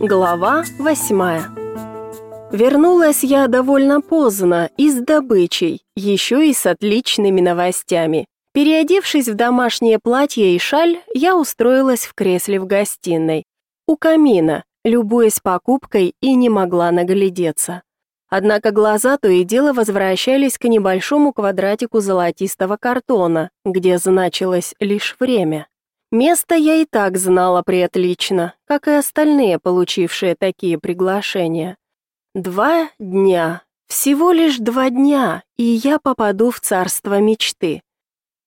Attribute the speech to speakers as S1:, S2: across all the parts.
S1: Глава восьмая Вернулась я довольно поздно и с добычей, еще и с отличными новостями. Переодевшись в домашнее платье и шаль, я устроилась в кресле в гостиной. У камина, любуясь покупкой и не могла наглядеться. Однако глаза то и дело возвращались к небольшому квадратику золотистого картона, где значилось лишь время. Место я и так знала преотлично, как и остальные, получившие такие приглашения. Два дня, всего лишь два дня, и я попаду в царство мечты.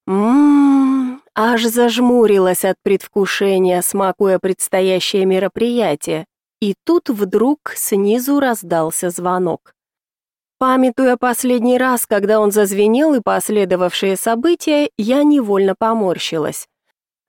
S1: Ммм, аж зажмурилась от предвкушения, смакуя предстоящее мероприятие. И тут вдруг снизу раздался звонок. Памятуя последний раз, когда он зазвенел и последовавшие события, я невольно поморщилась.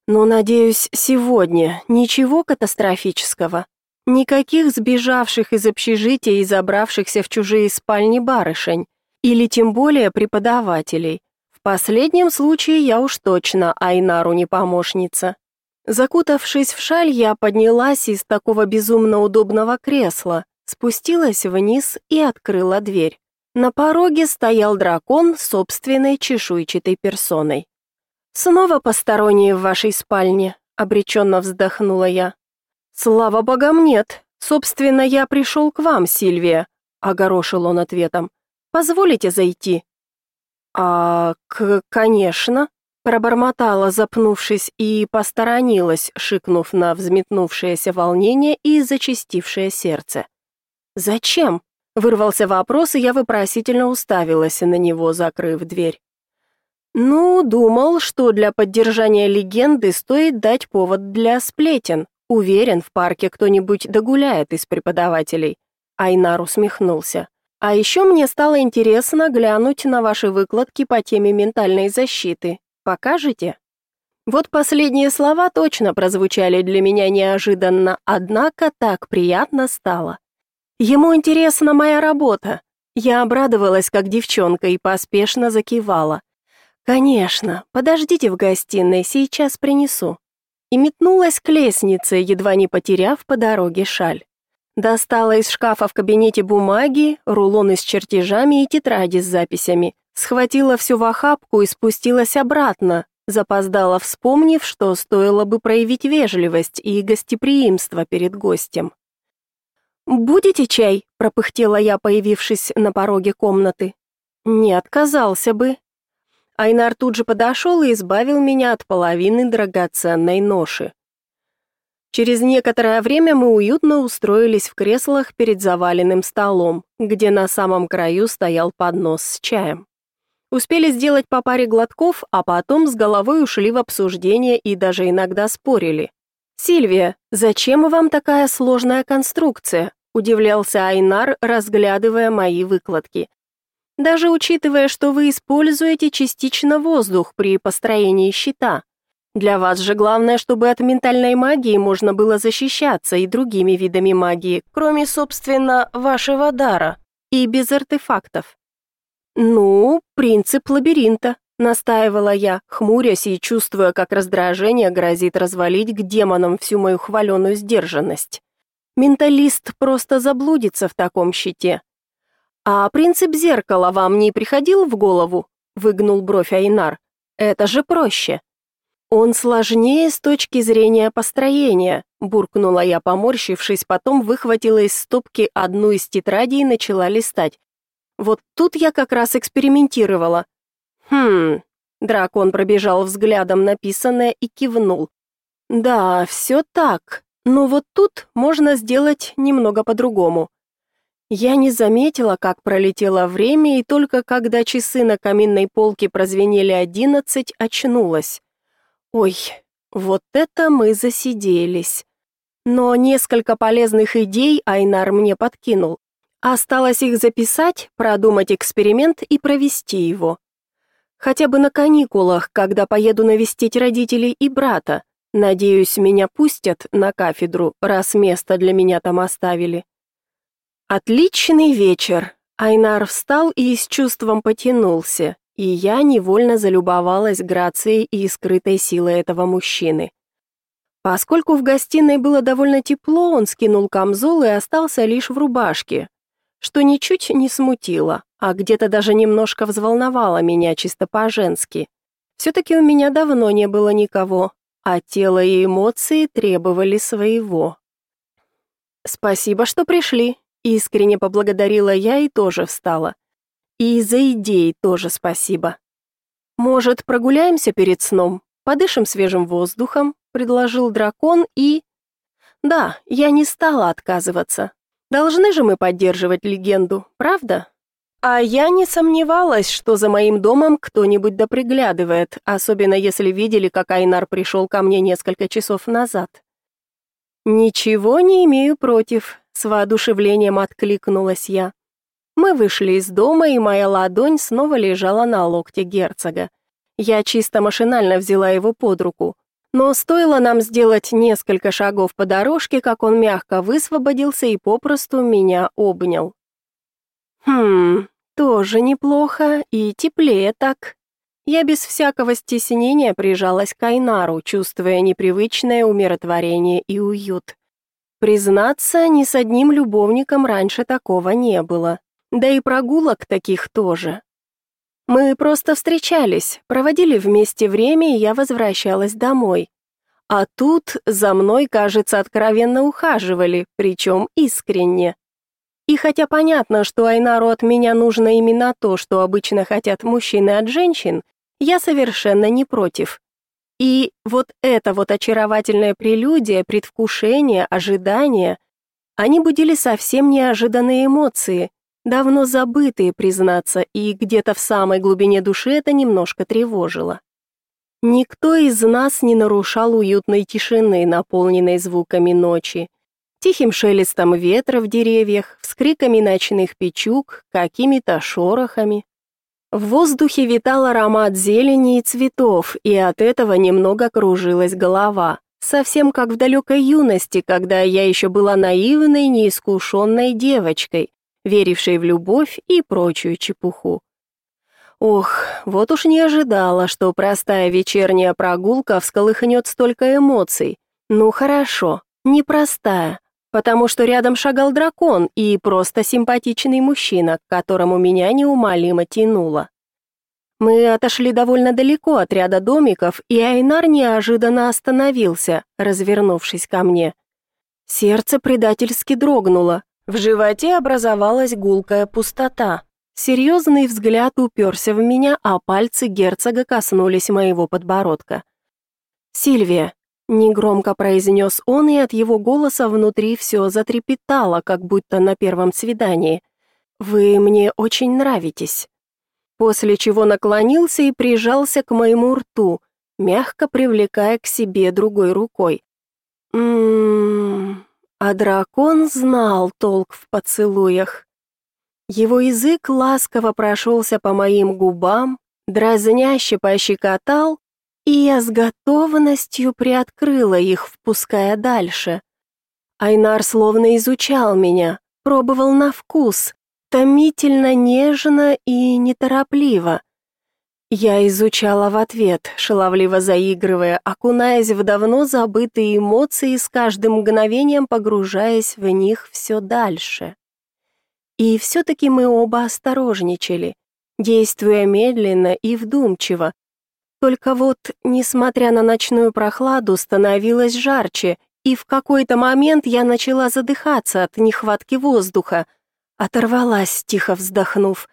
S1: Но, надеюсь, сегодня ничего катастрофического. Никаких сбежавших из общежития и забравшихся в чужие спальни барышень, или тем более преподавателей. В последнем случае я уж точно Айнару не помощница. Закутавшись в шаль, я поднялась из такого безумно удобного кресла, спустилась вниз и открыла дверь. На пороге стоял дракон собственной чешуйчатой персоной. «Снова посторонние в вашей спальне», — обреченно вздохнула я. «Слава богам, нет. Собственно, я пришел к вам, Сильвия», — огорошил он ответом. «Позволите зайти?» «А, к конечно», Пробормотала, запнувшись, и посторонилась, шикнув на взметнувшееся волнение и зачастившее сердце. «Зачем?» — вырвался вопрос, и я вопросительно уставилась на него, закрыв дверь. «Ну, думал, что для поддержания легенды стоит дать повод для сплетен. Уверен, в парке кто-нибудь догуляет из преподавателей». Айнар усмехнулся. «А еще мне стало интересно глянуть на ваши выкладки по теме ментальной защиты. Покажете? Вот последние слова точно прозвучали для меня неожиданно, однако так приятно стало. Ему интересна моя работа. Я обрадовалась, как девчонка, и поспешно закивала. Конечно, подождите в гостиной, сейчас принесу. И метнулась к лестнице, едва не потеряв по дороге шаль. Достала из шкафа в кабинете бумаги, рулоны с чертежами и тетради с записями. Схватила все в охапку и спустилась обратно, запоздала, вспомнив, что стоило бы проявить вежливость и гостеприимство перед гостем. «Будете чай?» – пропыхтела я, появившись на пороге комнаты. «Не отказался бы». Айнар тут же подошел и избавил меня от половины драгоценной ноши. Через некоторое время мы уютно устроились в креслах перед заваленным столом, где на самом краю стоял поднос с чаем. Успели сделать по паре глотков, а потом с головой ушли в обсуждение и даже иногда спорили. «Сильвия, зачем вам такая сложная конструкция?» – удивлялся Айнар, разглядывая мои выкладки. «Даже учитывая, что вы используете частично воздух при построении щита. Для вас же главное, чтобы от ментальной магии можно было защищаться и другими видами магии, кроме, собственно, вашего дара, и без артефактов. «Ну, принцип лабиринта», — настаивала я, хмурясь и чувствуя, как раздражение грозит развалить к демонам всю мою хваленую сдержанность. Менталист просто заблудится в таком щите. «А принцип зеркала вам не приходил в голову?» — выгнул бровь Айнар. «Это же проще». «Он сложнее с точки зрения построения», — буркнула я, поморщившись, потом выхватила из стопки одну из тетрадей и начала листать. Вот тут я как раз экспериментировала. Хм. Дракон пробежал взглядом написанное и кивнул. Да, все так. Но вот тут можно сделать немного по-другому. Я не заметила, как пролетело время, и только когда часы на каминной полке прозвенели одиннадцать, очнулась. Ой, вот это мы засиделись. Но несколько полезных идей Айнар мне подкинул. Осталось их записать, продумать эксперимент и провести его. Хотя бы на каникулах, когда поеду навестить родителей и брата. Надеюсь, меня пустят на кафедру, раз место для меня там оставили. Отличный вечер. Айнар встал и с чувством потянулся, и я невольно залюбовалась грацией и скрытой силой этого мужчины. Поскольку в гостиной было довольно тепло, он скинул камзол и остался лишь в рубашке, что ничуть не смутило, а где-то даже немножко взволновало меня чисто по-женски. Все-таки у меня давно не было никого, а тело и эмоции требовали своего. «Спасибо, что пришли», — искренне поблагодарила я и тоже встала. «И за идеи тоже спасибо. Может, прогуляемся перед сном, подышим свежим воздухом?» — предложил дракон и... «Да, я не стала отказываться. Должны же мы поддерживать легенду, правда?» А я не сомневалась, что за моим домом кто-нибудь доприглядывает, особенно если видели, как Айнар пришел ко мне несколько часов назад. Ничего не имею против, с воодушевлением откликнулась я. Мы вышли из дома, и моя ладонь снова лежала на локте герцога. Я чисто машинально взяла его под руку. Но стоило нам сделать несколько шагов по дорожке, как он мягко высвободился и попросту меня обнял. Хм, тоже неплохо и теплее так. Я без всякого стеснения прижалась к Айнару, чувствуя непривычное умиротворение и уют. Признаться, ни с одним любовником раньше такого не было. Да и прогулок таких тоже. Мы просто встречались, проводили вместе время, и я возвращалась домой. А тут за мной, кажется, откровенно ухаживали, причем искренне. И хотя понятно, что Айнару от меня нужно именно то, что обычно хотят мужчины от женщин, я совершенно не против. И вот это вот очаровательное прелюдия, предвкушение, ожидание, они будили совсем неожиданные эмоции, давно забытые, признаться, и где-то в самой глубине души это немножко тревожило. Никто из нас не нарушал уютной тишины, наполненной звуками ночи, тихим шелестом ветра в деревьях, вскриками ночных печук, какими-то шорохами. В воздухе витал аромат зелени и цветов, и от этого немного кружилась голова, совсем как в далекой юности, когда я еще была наивной, неискушенной девочкой, верившей в любовь и прочую чепуху. Ох, вот уж не ожидала, что простая вечерняя прогулка всколыхнет столько эмоций. Ну хорошо, непростая, потому что рядом шагал дракон и просто симпатичный мужчина, к которому меня неумолимо тянуло. Мы отошли довольно далеко от ряда домиков, и Айнар неожиданно остановился, развернувшись ко мне. Сердце предательски дрогнуло, в животе образовалась гулкая пустота. Серьезный взгляд уперся в меня, а пальцы герцога коснулись моего подбородка. «Сильвия, Негромко произнес он, и от его голоса внутри все затрепетало, как будто на первом свидании. «Вы мне очень нравитесь». После чего наклонился и прижался к моему рту, мягко привлекая к себе другой рукой. Ммм, а дракон знал толк в поцелуях. Его язык ласково прошелся по моим губам, дразняще пощекотал, и я с готовностью приоткрыла их, впуская дальше. Айнар словно изучал меня, пробовал на вкус, томительно нежно и неторопливо. Я изучала в ответ, шаловливо заигрывая, окунаясь в давно забытые эмоции, с каждым мгновением погружаясь в них все дальше. И все-таки мы оба осторожничали, действуя медленно и вдумчиво, только вот, несмотря на ночную прохладу, становилось жарче, и в какой-то момент я начала задыхаться от нехватки воздуха. Оторвалась, тихо вздохнув.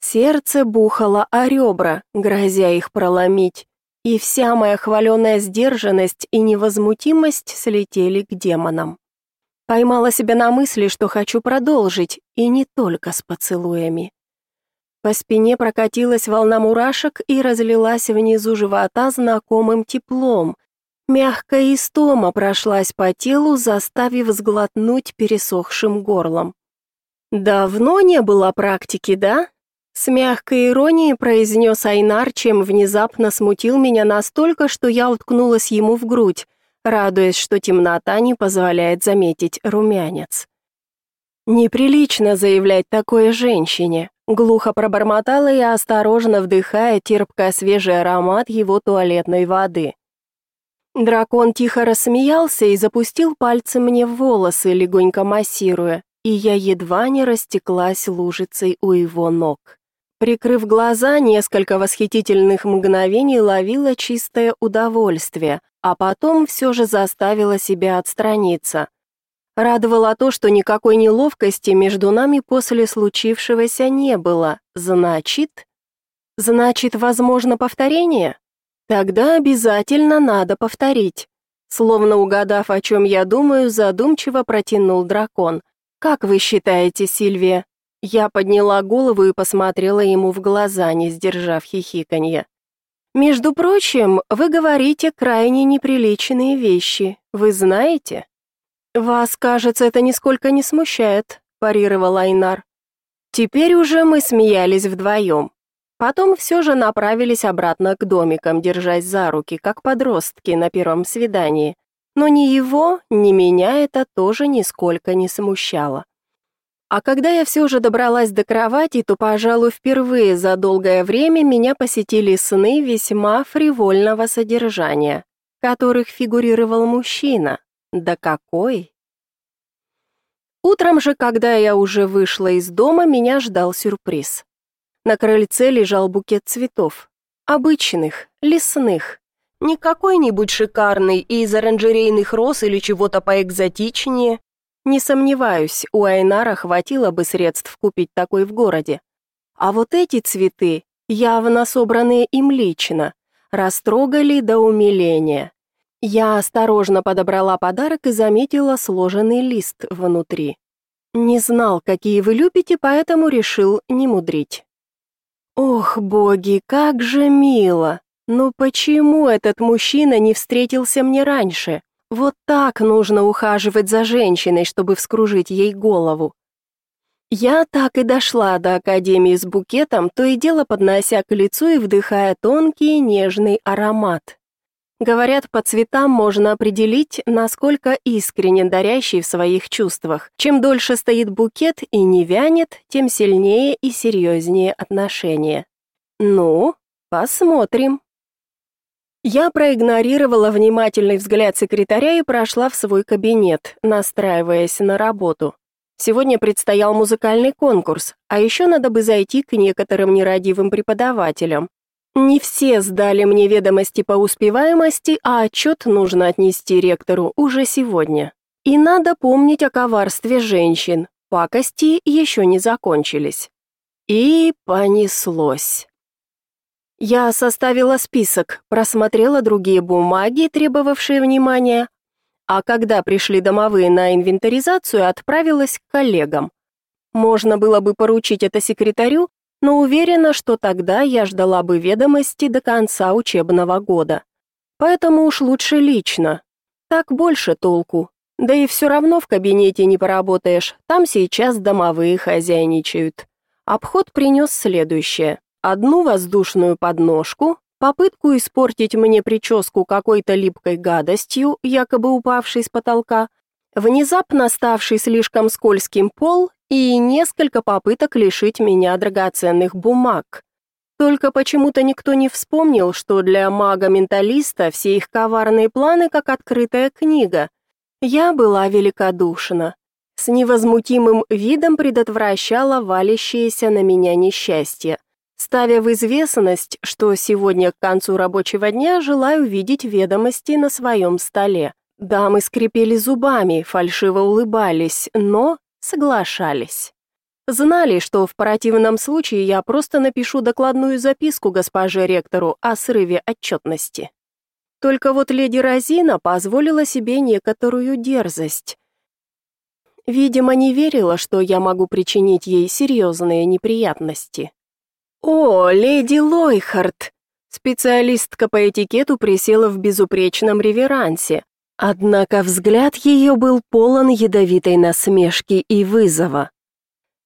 S1: Сердце бухало о ребра, грозя их проломить, и вся моя хваленая сдержанность и невозмутимость слетели к демонам. Поймала себя на мысли, что хочу продолжить, и не только с поцелуями. По спине прокатилась волна мурашек и разлилась внизу живота знакомым теплом. Мягкая истома прошлась по телу, заставив сглотнуть пересохшим горлом. «Давно не было практики, да?» С мягкой иронией произнес Айнар, чем внезапно смутил меня настолько, что я уткнулась ему в грудь, радуясь, что темнота не позволяет заметить румянец. Неприлично заявлять такое женщине, Глухо пробормотала я, осторожно вдыхая терпко свежий аромат его туалетной воды. Дракон тихо рассмеялся и запустил пальцы мне в волосы, легонько массируя, и я едва не растеклась лужицей у его ног. Прикрыв глаза, несколько восхитительных мгновений ловила чистое удовольствие, а потом все же заставила себя отстраниться. Радовало то, что никакой неловкости между нами после случившегося не было. Значит, значит, возможно повторение? Тогда обязательно надо повторить. Словно угадав, о чем я думаю, задумчиво протянул дракон. Как вы считаете, Сильвия? Я подняла голову и посмотрела ему в глаза, не сдержав хихиканья. Между прочим, вы говорите крайне неприличные вещи. Вы знаете? Вас, кажется, это нисколько не смущает, парировал Айнар. Теперь уже мы смеялись вдвоем. Потом все же направились обратно к домикам, держась за руки, как подростки на первом свидании. Но ни его, ни меня это тоже нисколько не смущало. А когда я все же добралась до кровати, то, пожалуй, впервые за долгое время меня посетили сны весьма фривольного содержания, в которых фигурировал мужчина. Да какой! Утром же, когда я уже вышла из дома, меня ждал сюрприз. На крыльце лежал букет цветов. Обычных, лесных. Не какой-нибудь шикарный из оранжерейных роз или чего-то поэкзотичнее. Не сомневаюсь, у Айнара хватило бы средств купить такой в городе. А вот эти цветы, явно собранные им лично, растрогали до умиления. Я осторожно подобрала подарок и заметила сложенный лист внутри. Не знал, какие вы любите, поэтому решил не мудрить. Ох, боги, как же мило! Но почему этот мужчина не встретился мне раньше? Вот так нужно ухаживать за женщиной, чтобы вскружить ей голову. Я так и дошла до академии с букетом, то и дело поднося к лицу и вдыхая тонкий нежный аромат. Говорят, по цветам можно определить, насколько искренен дарящий в своих чувствах. Чем дольше стоит букет и не вянет, тем сильнее и серьезнее отношения. Ну, посмотрим. Я проигнорировала внимательный взгляд секретаря и прошла в свой кабинет, настраиваясь на работу. Сегодня предстоял музыкальный конкурс, а еще надо бы зайти к некоторым нерадивым преподавателям. Не все сдали мне ведомости по успеваемости, а отчет нужно отнести ректору уже сегодня. И надо помнить о коварстве женщин. Пакости еще не закончились. И понеслось. Я составила список, просмотрела другие бумаги, требовавшие внимания, а когда пришли домовые на инвентаризацию, отправилась к коллегам. Можно было бы поручить это секретарю, но уверена, что тогда я ждала бы ведомости до конца учебного года. Поэтому уж лучше лично. Так больше толку. Да и все равно в кабинете не поработаешь, там сейчас домовые хозяйничают. Обход принес следующее. Одну воздушную подножку, попытку испортить мне прическу какой-то липкой гадостью, якобы упавшей с потолка, внезапно ставший слишком скользким пол и несколько попыток лишить меня драгоценных бумаг. Только почему-то никто не вспомнил, что для мага-менталиста все их коварные планы как открытая книга. Я была великодушна. С невозмутимым видом предотвращала валящееся на меня несчастье, ставя в известность, что сегодня к концу рабочего дня желаю видеть ведомости на своем столе. Дамы скрипели зубами, фальшиво улыбались, но соглашались. Знали, что в противном случае я просто напишу докладную записку госпоже ректору о срыве отчетности. Только вот леди Розина позволила себе некоторую дерзость. Видимо, не верила, что я могу причинить ей серьезные неприятности. «О, леди Лойхард!» Специалистка по этикету присела в безупречном реверансе, Однако взгляд ее был полон ядовитой насмешки и вызова.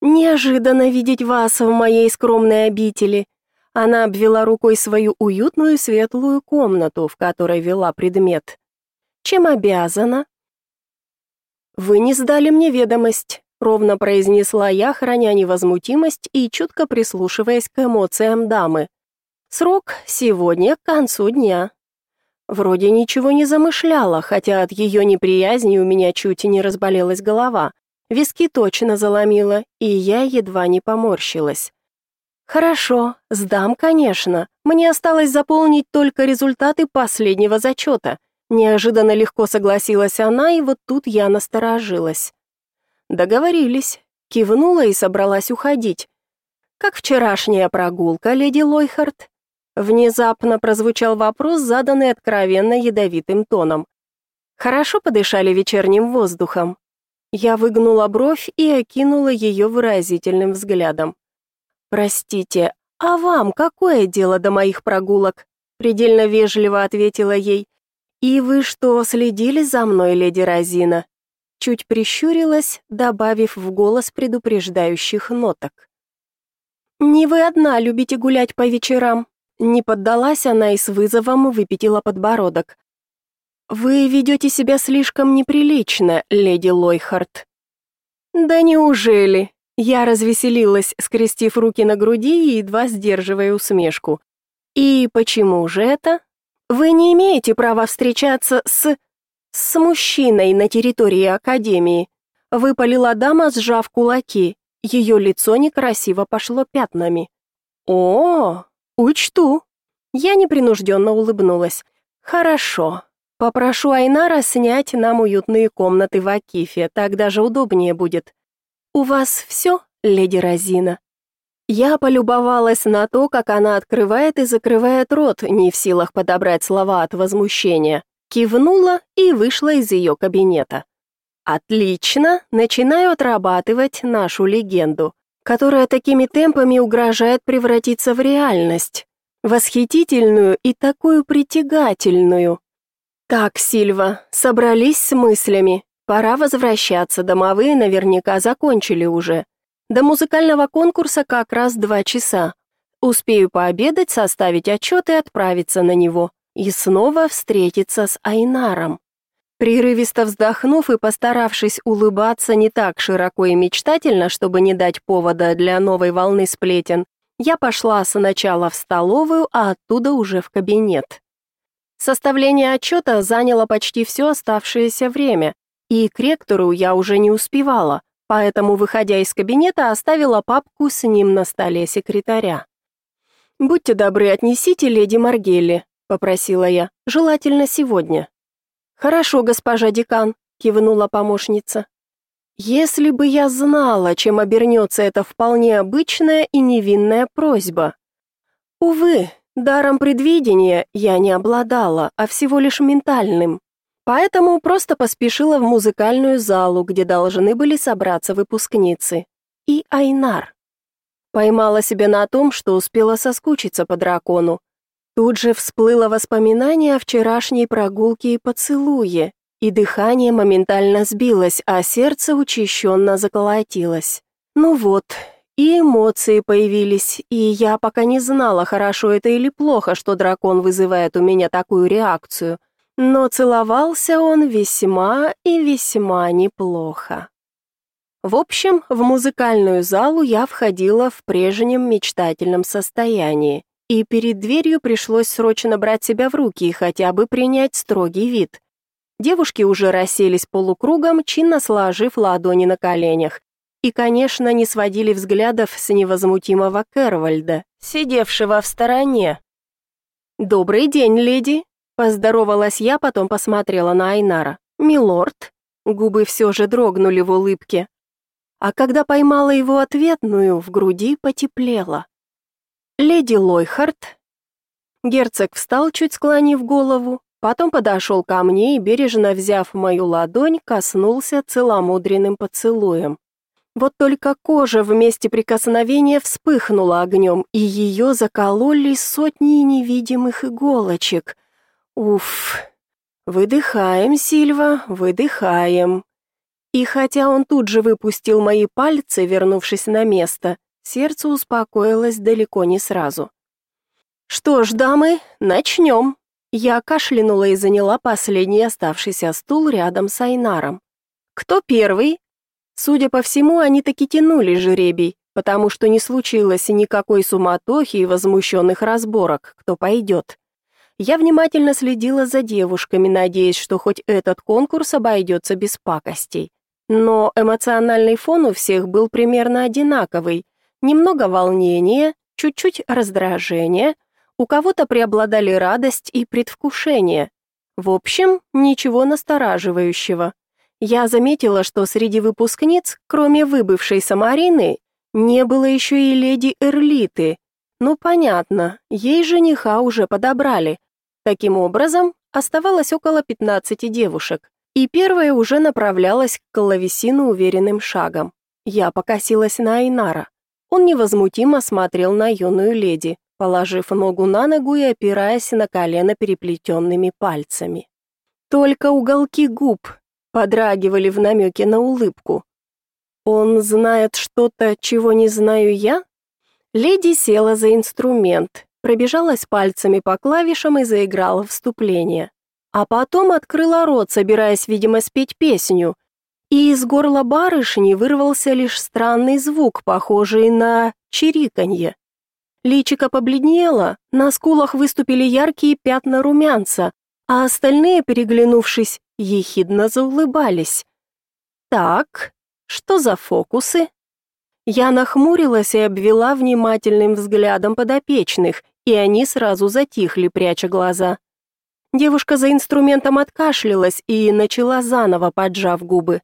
S1: «Неожиданно видеть вас в моей скромной обители». Она обвела рукой свою уютную светлую комнату, в которой вела предмет. «Чем обязана?» «Вы не сдали мне ведомость», — ровно произнесла я, храня невозмутимость и чутко прислушиваясь к эмоциям дамы. «Срок сегодня к концу дня». Вроде ничего не замышляла, хотя от ее неприязни у меня чуть и не разболелась голова. Виски точно заломила, и я едва не поморщилась. Хорошо, сдам, конечно. Мне осталось заполнить только результаты последнего зачета. Неожиданно легко согласилась она, и вот тут я насторожилась. Договорились. Кивнула и собралась уходить. Как вчерашняя прогулка, леди Лойхард? Внезапно прозвучал вопрос, заданный откровенно ядовитым тоном. Хорошо подышали вечерним воздухом. Я выгнула бровь и окинула ее выразительным взглядом. Простите, а вам какое дело до моих прогулок? предельно вежливо ответила ей. И вы что, следили за мной, леди Розина? Чуть прищурилась, добавив в голос предупреждающих ноток. Не вы одна любите гулять по вечерам, не поддалась она и с вызовом выпятила подбородок. Вы ведете себя слишком неприлично, леди Лойхарт. Да неужели? Я развеселилась, скрестив руки на груди и едва сдерживая усмешку. И почему же это? Вы не имеете права встречаться с с мужчиной на территории академии. Выпалила дама, сжав кулаки. Ее лицо некрасиво пошло пятнами. О, Учту. Я непринужденно улыбнулась. Хорошо. Попрошу Айнара снять нам уютные комнаты в Акифе, так даже удобнее будет. У вас все, леди Розина? Я полюбовалась на то, как она открывает и закрывает рот, не в силах подобрать слова от возмущения. Кивнула и вышла из ее кабинета. Отлично, начинаю отрабатывать нашу легенду которая такими темпами угрожает превратиться в реальность, восхитительную и такую притягательную. Так, Сильва, собрались с мыслями. Пора возвращаться, домовые наверняка закончили уже. До музыкального конкурса как раз два часа. Успею пообедать, составить отчет и отправиться на него. И снова встретиться с Айнаром. Прерывисто вздохнув и постаравшись улыбаться не так широко и мечтательно, чтобы не дать повода для новой волны сплетен, я пошла сначала в столовую, а оттуда уже в кабинет. Составление отчета заняло почти все оставшееся время, и к ректору я уже не успевала, поэтому, выходя из кабинета, оставила папку с ним на столе секретаря. «Будьте добры, отнесите леди Маргелли», — попросила я, — «желательно сегодня». Хорошо, госпожа декан, кивнула помощница. Если бы я знала, чем обернется эта вполне обычная и невинная просьба. Увы, даром предвидения я не обладала, а всего лишь ментальным. Поэтому просто поспешила в музыкальную залу, где должны были собраться выпускницы. И Айнар. Поймала себя на том, что успела соскучиться по дракону, Тут же всплыло воспоминание о вчерашней прогулке и поцелуе, и дыхание моментально сбилось, а сердце учащенно заколотилось. Ну вот, и эмоции появились, и я пока не знала, хорошо это или плохо, что дракон вызывает у меня такую реакцию. Но целовался он весьма и весьма неплохо. В общем, в музыкальную залу я входила в прежнем мечтательном состоянии и перед дверью пришлось срочно брать себя в руки и хотя бы принять строгий вид. Девушки уже расселись полукругом, чинно сложив ладони на коленях, и, конечно, не сводили взглядов с невозмутимого Кэрвальда, сидевшего в стороне. «Добрый день, леди!» – поздоровалась я, потом посмотрела на Айнара. «Милорд?» Губы все же дрогнули в улыбке. А когда поймала его ответную, в груди потеплело. Леди Лойхард. Герцог встал, чуть склонив голову, потом подошел ко мне и, бережно взяв мою ладонь, коснулся целомудренным поцелуем. Вот только кожа в месте прикосновения вспыхнула огнем, и ее закололи сотни невидимых иголочек. Уф. Выдыхаем, Сильва, выдыхаем. И хотя он тут же выпустил мои пальцы, вернувшись на место, Сердце успокоилось далеко не сразу. «Что ж, дамы, начнем!» Я кашлянула и заняла последний оставшийся стул рядом с Айнаром. «Кто первый?» Судя по всему, они таки тянули жеребий, потому что не случилось никакой суматохи и возмущенных разборок, кто пойдет. Я внимательно следила за девушками, надеясь, что хоть этот конкурс обойдется без пакостей. Но эмоциональный фон у всех был примерно одинаковый. Немного волнения, чуть-чуть раздражения, у кого-то преобладали радость и предвкушение. В общем, ничего настораживающего. Я заметила, что среди выпускниц, кроме выбывшей Самарины, не было еще и леди Эрлиты. Ну, понятно, ей жениха уже подобрали. Таким образом, оставалось около 15 девушек, и первая уже направлялась к клавесину уверенным шагом. Я покосилась на Айнара. Он невозмутимо смотрел на юную леди, положив ногу на ногу и опираясь на колено переплетенными пальцами. Только уголки губ подрагивали в намеке на улыбку. Он знает что-то, чего не знаю я? Леди села за инструмент, пробежалась пальцами по клавишам и заиграла вступление. А потом открыла рот, собираясь, видимо, спеть песню, и из горла барышни вырвался лишь странный звук, похожий на чириканье. Личико побледнело, на скулах выступили яркие пятна румянца, а остальные, переглянувшись, ехидно заулыбались. Так, что за фокусы? Я нахмурилась и обвела внимательным взглядом подопечных, и они сразу затихли, пряча глаза. Девушка за инструментом откашлялась и начала заново, поджав губы.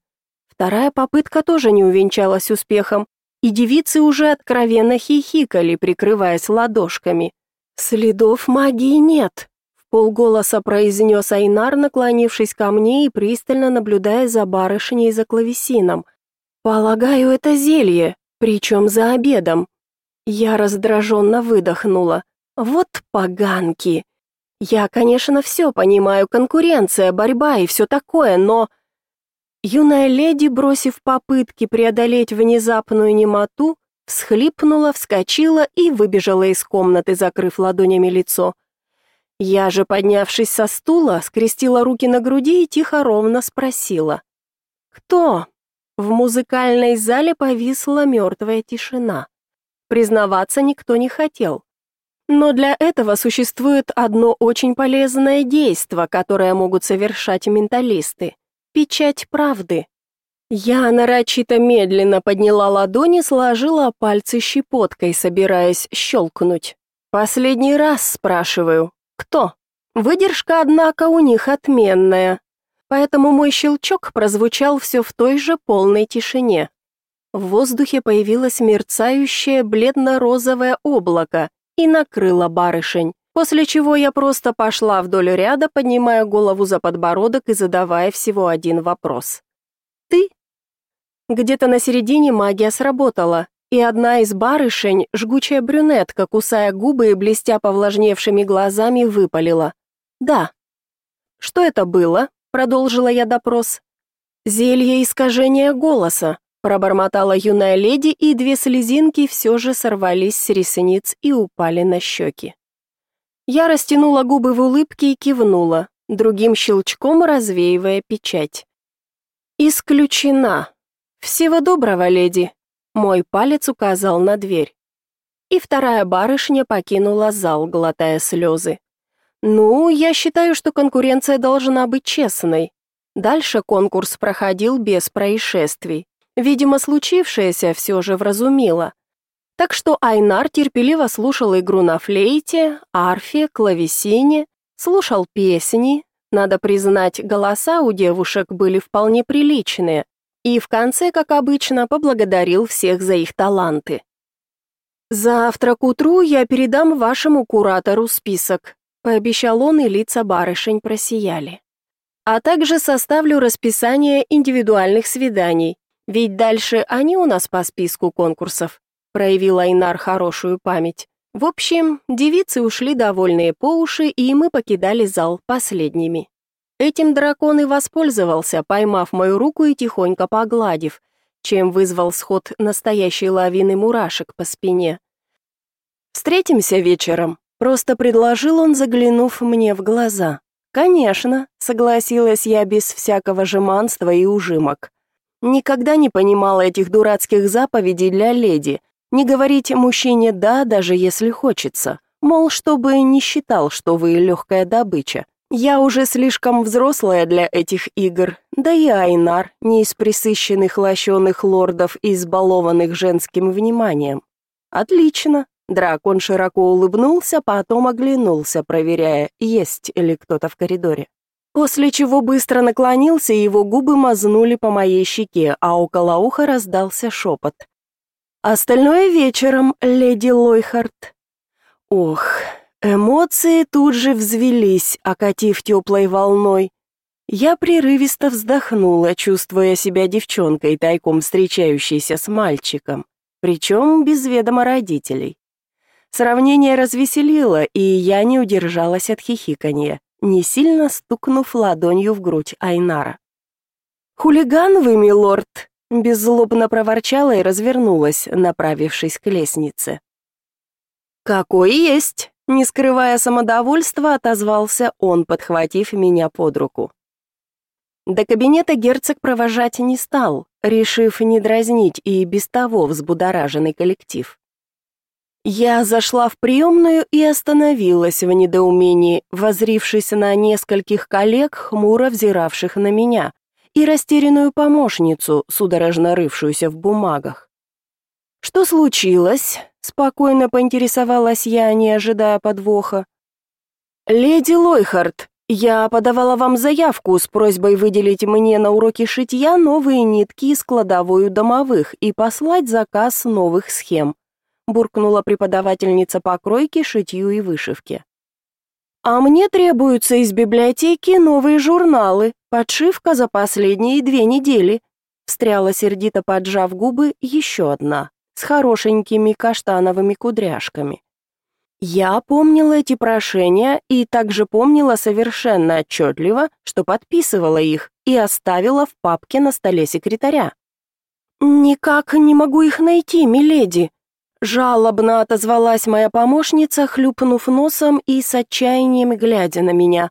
S1: Вторая попытка тоже не увенчалась успехом, и девицы уже откровенно хихикали, прикрываясь ладошками. «Следов магии нет», — полголоса произнес Айнар, наклонившись ко мне и пристально наблюдая за барышней за клавесином. «Полагаю, это зелье, причем за обедом». Я раздраженно выдохнула. «Вот поганки!» Я, конечно, все понимаю, конкуренция, борьба и все такое, но... Юная леди, бросив попытки преодолеть внезапную немоту, всхлипнула, вскочила и выбежала из комнаты, закрыв ладонями лицо. Я же, поднявшись со стула, скрестила руки на груди и тихо ровно спросила: "Кто?" В музыкальной зале повисла мертвая тишина. Признаваться никто не хотел. Но для этого существует одно очень полезное действие, которое могут совершать менталисты. Печать правды. Я нарочито медленно подняла ладони, сложила пальцы щепоткой, собираясь щелкнуть. Последний раз спрашиваю, кто? Выдержка, однако, у них отменная. Поэтому мой щелчок прозвучал все в той же полной тишине. В воздухе появилось мерцающее бледно-розовое облако и накрыло барышень. После чего я просто пошла вдоль ряда, поднимая голову за подбородок и задавая всего один вопрос. «Ты?» Где-то на середине магия сработала, и одна из барышень, жгучая брюнетка, кусая губы и блестя повлажневшими глазами, выпалила. «Да». «Что это было?» — продолжила я допрос. «Зелье искажения голоса», — пробормотала юная леди, и две слезинки все же сорвались с ресниц и упали на щеки. Я растянула губы в улыбке и кивнула, другим щелчком развеивая печать. «Исключена. Всего доброго, леди!» Мой палец указал на дверь. И вторая барышня покинула зал, глотая слезы. «Ну, я считаю, что конкуренция должна быть честной. Дальше конкурс проходил без происшествий. Видимо, случившееся все же вразумило. Так что Айнар терпеливо слушал игру на флейте, арфе, клавесине, слушал песни. Надо признать, голоса у девушек были вполне приличные. И в конце, как обычно, поблагодарил всех за их таланты. «Завтра к утру я передам вашему куратору список», пообещал он, и лица барышень просияли. «А также составлю расписание индивидуальных свиданий, ведь дальше они у нас по списку конкурсов проявил Айнар хорошую память. В общем, девицы ушли довольные по уши, и мы покидали зал последними. Этим дракон и воспользовался, поймав мою руку и тихонько погладив, чем вызвал сход настоящей лавины мурашек по спине. «Встретимся вечером», — просто предложил он, заглянув мне в глаза. «Конечно», — согласилась я без всякого жеманства и ужимок. Никогда не понимала этих дурацких заповедей для леди — не говорить мужчине «да», даже если хочется. Мол, чтобы не считал, что вы легкая добыча. Я уже слишком взрослая для этих игр, да и Айнар не из присыщенных лощеных лордов, избалованных женским вниманием. Отлично. Дракон широко улыбнулся, потом оглянулся, проверяя, есть ли кто-то в коридоре. После чего быстро наклонился, и его губы мазнули по моей щеке, а около уха раздался шепот. «Остальное вечером, леди Лойхард». Ох, эмоции тут же взвелись, окатив теплой волной. Я прерывисто вздохнула, чувствуя себя девчонкой, тайком встречающейся с мальчиком, причем без ведома родителей. Сравнение развеселило, и я не удержалась от хихиканья не сильно стукнув ладонью в грудь Айнара. «Хулиган вы, милорд!» — беззлобно проворчала и развернулась, направившись к лестнице. «Какой есть!» — не скрывая самодовольства, отозвался он, подхватив меня под руку. До кабинета герцог провожать не стал, решив не дразнить и без того взбудораженный коллектив. Я зашла в приемную и остановилась в недоумении, возрившись на нескольких коллег, хмуро взиравших на меня, и растерянную помощницу, судорожно рывшуюся в бумагах. «Что случилось?» — спокойно поинтересовалась я, не ожидая подвоха. «Леди Лойхард, я подавала вам заявку с просьбой выделить мне на уроки шитья новые нитки из кладовой у домовых и послать заказ новых схем буркнула преподавательница по кройке, шитью и вышивке. А мне требуются из библиотеки новые журналы, подшивка за последние две недели. Встряла сердито, поджав губы, еще одна, с хорошенькими каштановыми кудряшками. Я помнила эти прошения и также помнила совершенно отчетливо, что подписывала их и оставила в папке на столе секретаря. «Никак не могу их найти, миледи», Жалобно отозвалась моя помощница, хлюпнув носом и с отчаянием глядя на меня.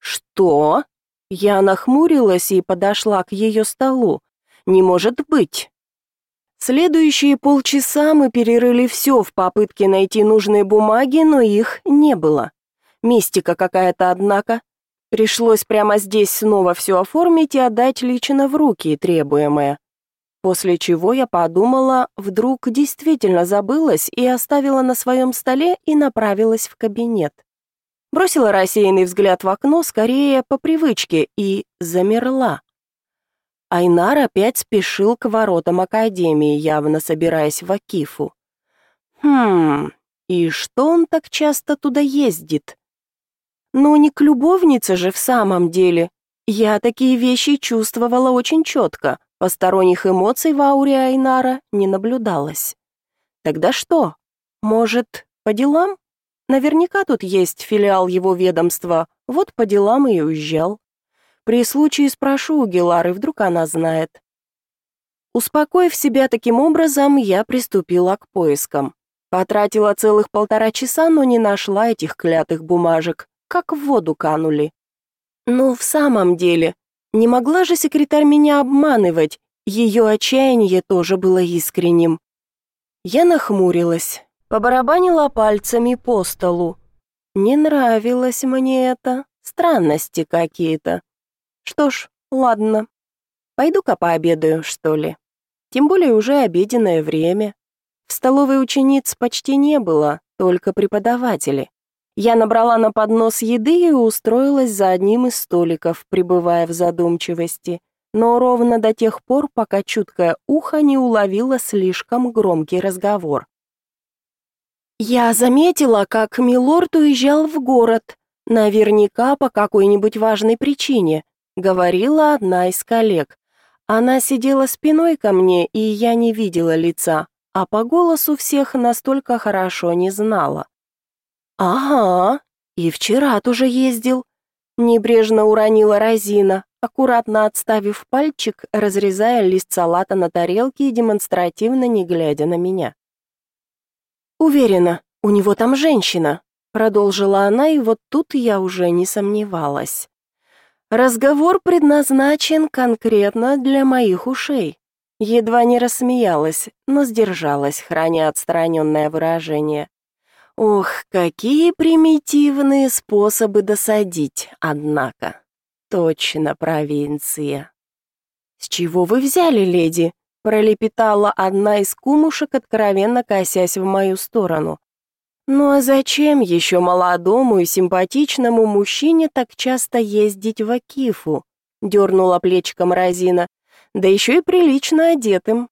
S1: «Что?» Я нахмурилась и подошла к ее столу. «Не может быть!» Следующие полчаса мы перерыли все в попытке найти нужные бумаги, но их не было. Мистика какая-то, однако. Пришлось прямо здесь снова все оформить и отдать лично в руки требуемое. После чего я подумала, вдруг действительно забылась и оставила на своем столе и направилась в кабинет. Бросила рассеянный взгляд в окно, скорее по привычке, и замерла. Айнар опять спешил к воротам академии, явно собираясь в Акифу. Хм, и что он так часто туда ездит? Ну, не к любовнице же в самом деле. Я такие вещи чувствовала очень четко, Посторонних эмоций в ауре Айнара не наблюдалось. Тогда что? Может, по делам? Наверняка тут есть филиал его ведомства. Вот по делам и уезжал. При случае спрошу у Гелары, вдруг она знает. Успокоив себя таким образом, я приступила к поискам. Потратила целых полтора часа, но не нашла этих клятых бумажек, как в воду канули. Ну, в самом деле, не могла же секретарь меня обманывать, ее отчаяние тоже было искренним. Я нахмурилась, побарабанила пальцами по столу. Не нравилось мне это, странности какие-то. Что ж, ладно. Пойду-ка пообедаю, что ли. Тем более уже обеденное время. В столовой учениц почти не было, только преподаватели. Я набрала на поднос еды и устроилась за одним из столиков, пребывая в задумчивости, но ровно до тех пор, пока чуткое ухо не уловило слишком громкий разговор. Я заметила, как милорд уезжал в город, наверняка по какой-нибудь важной причине, говорила одна из коллег. Она сидела спиной ко мне, и я не видела лица, а по голосу всех настолько хорошо не знала. «Ага, и вчера тоже ездил», — небрежно уронила Розина, аккуратно отставив пальчик, разрезая лист салата на тарелке и демонстративно не глядя на меня. «Уверена, у него там женщина», — продолжила она, и вот тут я уже не сомневалась. «Разговор предназначен конкретно для моих ушей». Едва не рассмеялась, но сдержалась, храня отстраненное выражение. Ох, какие примитивные способы досадить, однако. Точно провинция. С чего вы взяли, леди? Пролепетала одна из кумушек, откровенно косясь в мою сторону. Ну а зачем еще молодому и симпатичному мужчине так часто ездить в Акифу? дернула плечиком Розина. Да еще и прилично одетым.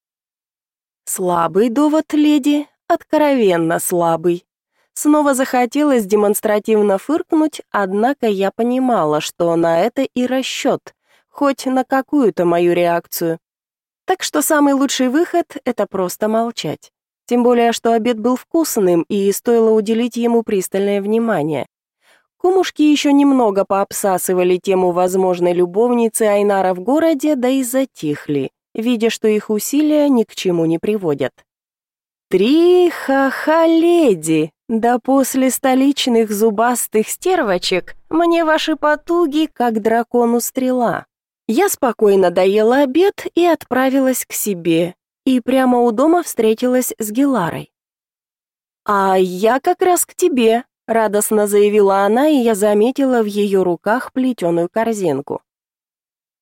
S1: Слабый довод, леди, откровенно слабый. Снова захотелось демонстративно фыркнуть, однако я понимала, что на это и расчет, хоть на какую-то мою реакцию. Так что самый лучший выход — это просто молчать. Тем более, что обед был вкусным, и стоило уделить ему пристальное внимание. Кумушки еще немного пообсасывали тему возможной любовницы Айнара в городе, да и затихли, видя, что их усилия ни к чему не приводят. «Три ха-ха-леди!» Да после столичных зубастых стервочек мне ваши потуги, как дракону стрела. Я спокойно доела обед и отправилась к себе, и прямо у дома встретилась с Геларой. «А я как раз к тебе», — радостно заявила она, и я заметила в ее руках плетеную корзинку.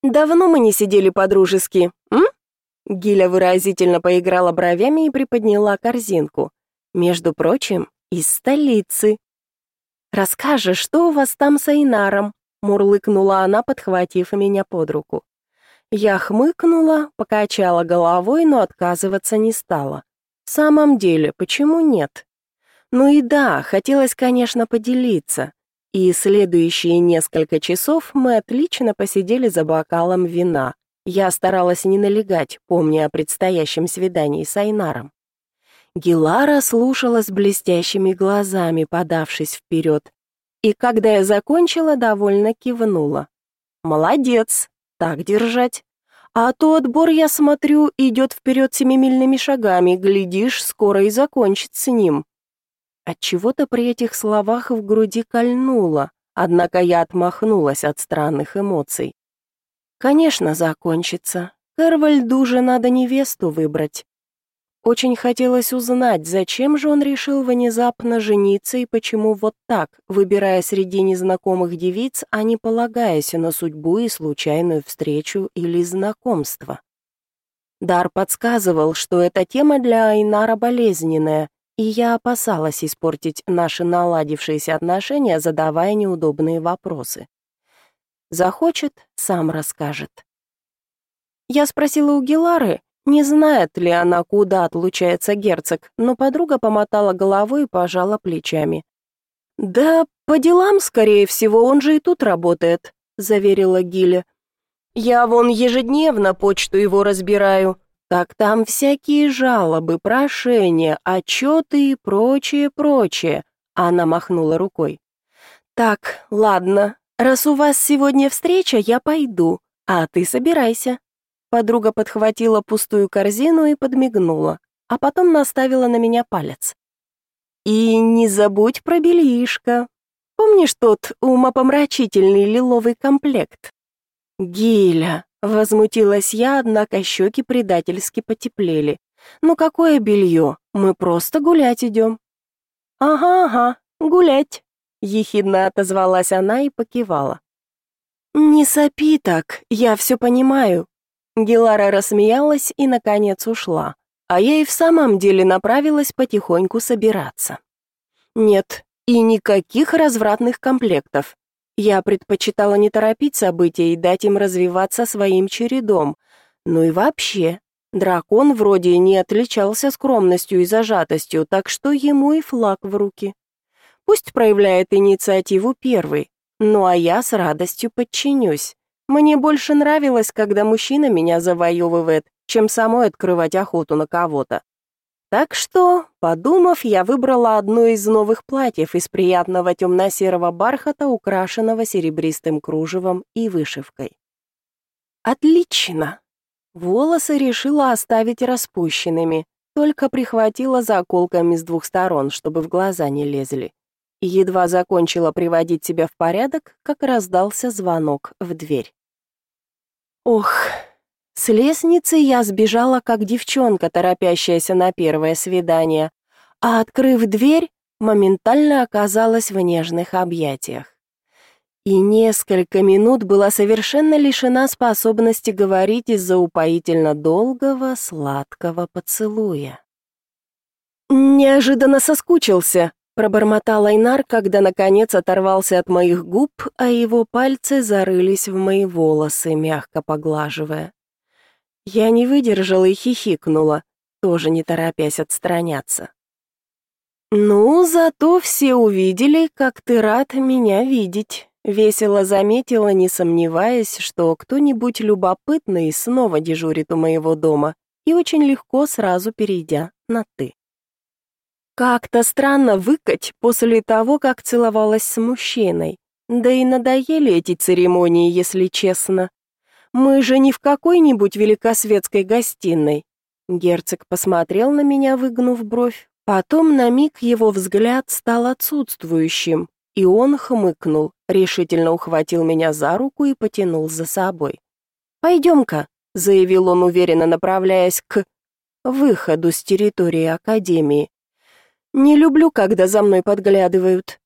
S1: «Давно мы не сидели по-дружески, м?» Гиля выразительно поиграла бровями и приподняла корзинку. «Между прочим, из столицы. Расскажешь, что у вас там с Айнаром?» Мурлыкнула она, подхватив меня под руку. Я хмыкнула, покачала головой, но отказываться не стала. В самом деле, почему нет? Ну и да, хотелось, конечно, поделиться. И следующие несколько часов мы отлично посидели за бокалом вина. Я старалась не налегать, помня о предстоящем свидании с Айнаром. Гилара слушала с блестящими глазами, подавшись вперед, и когда я закончила, довольно кивнула. «Молодец, так держать. А то отбор, я смотрю, идет вперед семимильными шагами, глядишь, скоро и закончит с ним». Отчего-то при этих словах в груди кольнуло, однако я отмахнулась от странных эмоций. «Конечно, закончится. Кервальду же надо невесту выбрать. Очень хотелось узнать, зачем же он решил внезапно жениться и почему вот так, выбирая среди незнакомых девиц, а не полагаясь на судьбу и случайную встречу или знакомство. Дар подсказывал, что эта тема для Айнара болезненная, и я опасалась испортить наши наладившиеся отношения, задавая неудобные вопросы. Захочет — сам расскажет. Я спросила у Гелары, не знает ли она, куда отлучается герцог, но подруга помотала головой и пожала плечами. «Да, по делам, скорее всего, он же и тут работает», — заверила Гиля. «Я вон ежедневно почту его разбираю. Так там всякие жалобы, прошения, отчеты и прочее, прочее», — она махнула рукой. «Так, ладно, раз у вас сегодня встреча, я пойду, а ты собирайся». Подруга подхватила пустую корзину и подмигнула, а потом наставила на меня палец. «И не забудь про бельишко. Помнишь тот умопомрачительный лиловый комплект?» «Гиля», — возмутилась я, однако щеки предательски потеплели. «Ну какое белье? Мы просто гулять идем». «Ага, ага, гулять», — ехидно отозвалась она и покивала. «Не сопи так, я все понимаю. Гелара рассмеялась и, наконец, ушла. А я и в самом деле направилась потихоньку собираться. Нет, и никаких развратных комплектов. Я предпочитала не торопить события и дать им развиваться своим чередом. Ну и вообще, дракон вроде не отличался скромностью и зажатостью, так что ему и флаг в руки. Пусть проявляет инициативу первый, ну а я с радостью подчинюсь. Мне больше нравилось, когда мужчина меня завоевывает, чем самой открывать охоту на кого-то. Так что, подумав, я выбрала одно из новых платьев из приятного темно-серого бархата, украшенного серебристым кружевом и вышивкой. Отлично. Волосы решила оставить распущенными, только прихватила заколками с двух сторон, чтобы в глаза не лезли. Едва закончила приводить себя в порядок, как раздался звонок в дверь. Ох, с лестницы я сбежала, как девчонка, торопящаяся на первое свидание, а, открыв дверь, моментально оказалась в нежных объятиях. И несколько минут была совершенно лишена способности говорить из-за упоительно долгого сладкого поцелуя. «Неожиданно соскучился», — пробормотал Айнар, когда наконец оторвался от моих губ, а его пальцы зарылись в мои волосы, мягко поглаживая. Я не выдержала и хихикнула, тоже не торопясь отстраняться. «Ну, зато все увидели, как ты рад меня видеть», — весело заметила, не сомневаясь, что кто-нибудь любопытный снова дежурит у моего дома, и очень легко сразу перейдя на «ты». Как-то странно выкать после того, как целовалась с мужчиной. Да и надоели эти церемонии, если честно. Мы же не в какой-нибудь великосветской гостиной. Герцог посмотрел на меня, выгнув бровь. Потом на миг его взгляд стал отсутствующим, и он хмыкнул, решительно ухватил меня за руку и потянул за собой. «Пойдем-ка», — заявил он уверенно, направляясь к выходу с территории Академии. Не люблю, когда за мной подглядывают.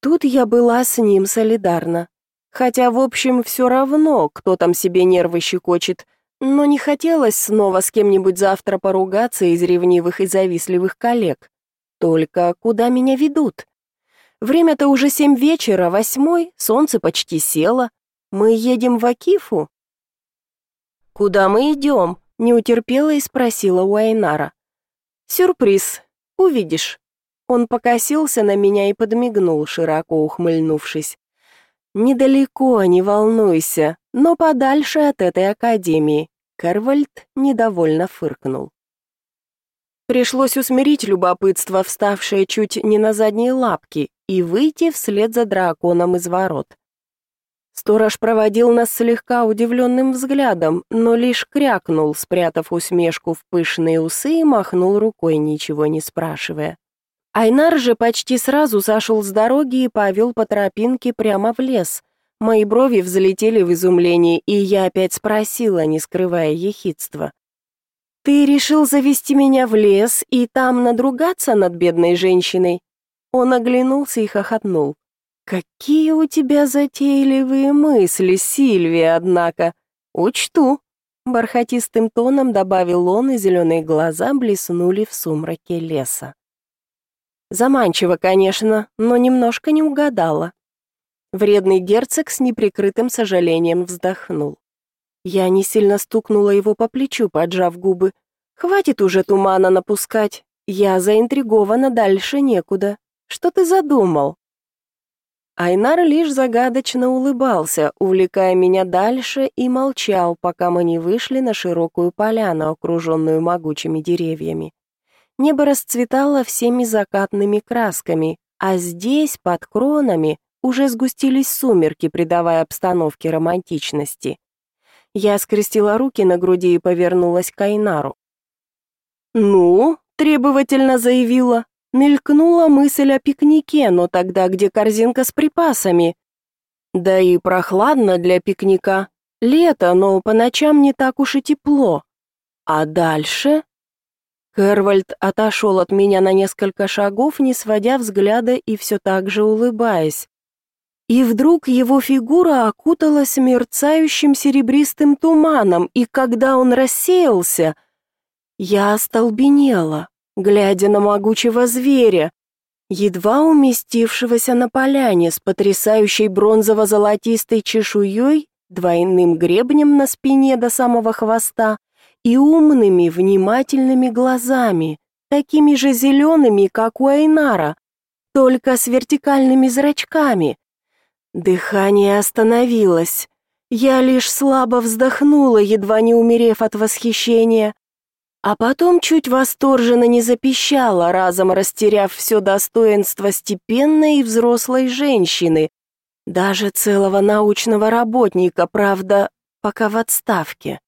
S1: Тут я была с ним солидарна. Хотя, в общем, все равно, кто там себе нервы щекочет, но не хотелось снова с кем-нибудь завтра поругаться из ревнивых и завистливых коллег. Только куда меня ведут? Время-то уже семь вечера, восьмой, солнце почти село. Мы едем в Акифу? Куда мы идем? Не утерпела и спросила у Айнара. Сюрприз, Увидишь». Он покосился на меня и подмигнул, широко ухмыльнувшись. «Недалеко, не волнуйся, но подальше от этой академии», — Карвальд недовольно фыркнул. Пришлось усмирить любопытство, вставшее чуть не на задние лапки, и выйти вслед за драконом из ворот. Сторож проводил нас слегка удивленным взглядом, но лишь крякнул, спрятав усмешку в пышные усы и махнул рукой, ничего не спрашивая. Айнар же почти сразу сошел с дороги и повел по тропинке прямо в лес. Мои брови взлетели в изумлении, и я опять спросила, не скрывая ехидства. «Ты решил завести меня в лес и там надругаться над бедной женщиной?» Он оглянулся и хохотнул. «Какие у тебя затейливые мысли, Сильвия, однако! Учту!» Бархатистым тоном добавил он, и зеленые глаза блеснули в сумраке леса. Заманчиво, конечно, но немножко не угадала. Вредный герцог с неприкрытым сожалением вздохнул. Я не сильно стукнула его по плечу, поджав губы. «Хватит уже тумана напускать. Я заинтригована, дальше некуда. Что ты задумал?» Айнар лишь загадочно улыбался, увлекая меня дальше, и молчал, пока мы не вышли на широкую поляну, окруженную могучими деревьями. Небо расцветало всеми закатными красками, а здесь, под кронами, уже сгустились сумерки, придавая обстановке романтичности. Я скрестила руки на груди и повернулась к Айнару. «Ну?» — требовательно заявила. Мелькнула мысль о пикнике, но тогда где корзинка с припасами? Да и прохладно для пикника. Лето, но по ночам не так уж и тепло. А дальше? Кервальд отошел от меня на несколько шагов, не сводя взгляда и все так же улыбаясь. И вдруг его фигура окуталась мерцающим серебристым туманом, и когда он рассеялся, я остолбенела глядя на могучего зверя, едва уместившегося на поляне с потрясающей бронзово-золотистой чешуей, двойным гребнем на спине до самого хвоста и умными, внимательными глазами, такими же зелеными, как у Айнара, только с вертикальными зрачками. Дыхание остановилось. Я лишь слабо вздохнула, едва не умерев от восхищения, а потом чуть восторженно не запищала, разом растеряв все достоинство степенной и взрослой женщины, даже целого научного работника, правда, пока в отставке.